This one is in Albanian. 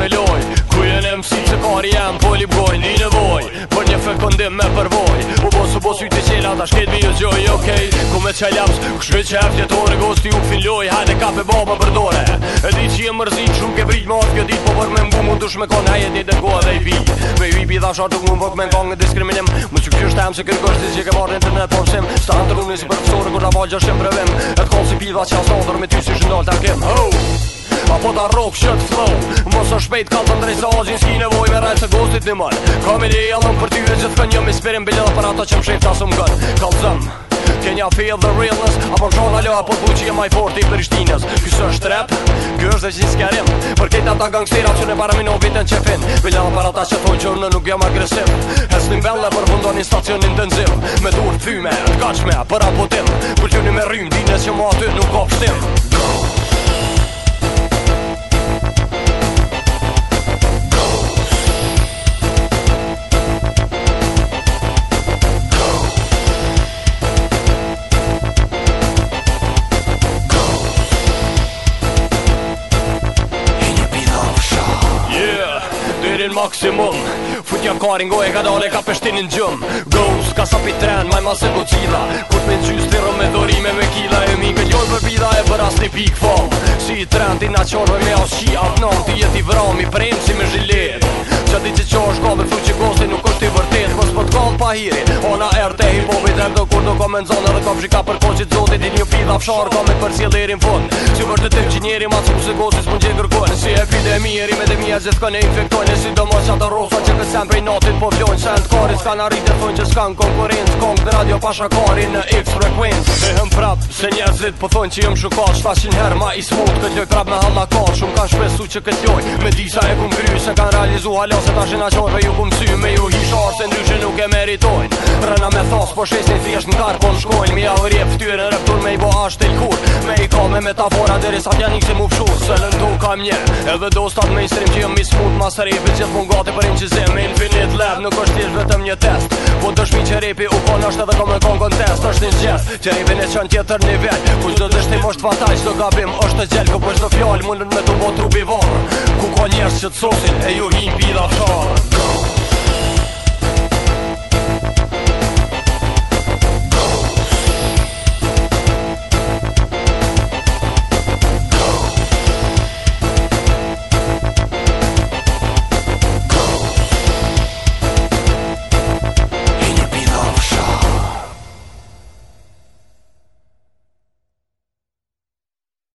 në loj Ku jenë e mësi që pari jem po li bgoj Një nevoj, për një fëk këndim me përvoj U bosu bosu i të qela ta shket mi jo gjoj Ok, ku me qaj laps, ku shvej që eftje tore Gosti u fin loj, hajde ka pe baba për dore E di që jem mërzi që unke brit ma atë kjo dit Po për me mbu mu dush me kon haje dit e goa dhe i bi Me i bi dha shartu mu më vëk me nga nga diskriminim Më që kjo shtem që kërgosh marrë internet po mësim Sta në të rungë një si kur na bagja shtem brevim E të si pi dha që me ty si shëndal të akim Pa po ta rock shit flow Mos o shpejt kall të ndrejsa o gjin s'ki nevoj me rajt se gostit një mën Ka me dhe jelën për ty e gjithë për njëm i spirin bilet për ata që më shqip ta su më gën Kall të zëmë Can feel the realness? Apo po shon alo apo buçi më i fortë i Prishtinës. Ky s'është trap, ky është dashin skarem. Por këta ata gangsterat që ne para më në vitën që fen. Vëllai para ata që po qornë nuk jam agresiv. As në vella por fundon në stacion intensiv. Me dur thyme, kaç më, por apo tim. Kur ti më rrym dinë se mo aty nuk ka shtim. Go. Shpirin maksimum Fut një karin go e ka dale ka peshtin në gjum Goz, ka sa pi tren, maj ma se ku Kut Kur me gjys të rëm me dorime me kila e mi Këtë jodh për bida e për asni pik fa Si i tren ti na qorve me as qi Ap ti jet i vra si me zhilet Qa di që qa është ka dhe fu që gosti nuk është i vërtet Mos po për t'kallë pa hiri Ona er te hipovi dhe mdo kur do komenzone Dhe kom shika për koqit zotit i një pida fshar Ka me për si e lirin të gjinjeri ma të pëse gosis më gjithë kërkojnë Si epidemi e rime dhe mija gjithë kënë e infektojnë si do mos atë rosa që kësem prej natit po vjojnë Se Kërë sa në rritë thonë që s'kanë konkurencë Kongë dhe radio pasha kari në X-Frequence E hëm prapë se njerëzit po thonë që jëmë shukat Shtashin herë ma i smutë këtë joj prapë me halma kartë Shumë ka shpesu që këtë joj me disa e kumë kryu Se kanë realizu halose ta shina qonë Ve ju kumë sy me ju hishar se ndryshë nuk e meritojnë Rëna me thasë po shesin thjesht në karë po në shkojnë Mi avë rje ftyre me i të lkur Me i metafora dheri sa tja nikë si mu fshur Se lëndu edhe do stat mainstream Që jëm i smut ma sërepi që të mungati për im që zem Me infinite lab nuk është tjesh vetëm vetëm një test Po të shmi që repi u kon po është edhe kom në kon kontest është një gjest që repi në qënë tjetër nivel Ku që dështi më është fataj që do gabim është të gjelë Ku për po shdo fjallë mundën me të botru bivon Ku ka njerës që të sosin e ju hi në bida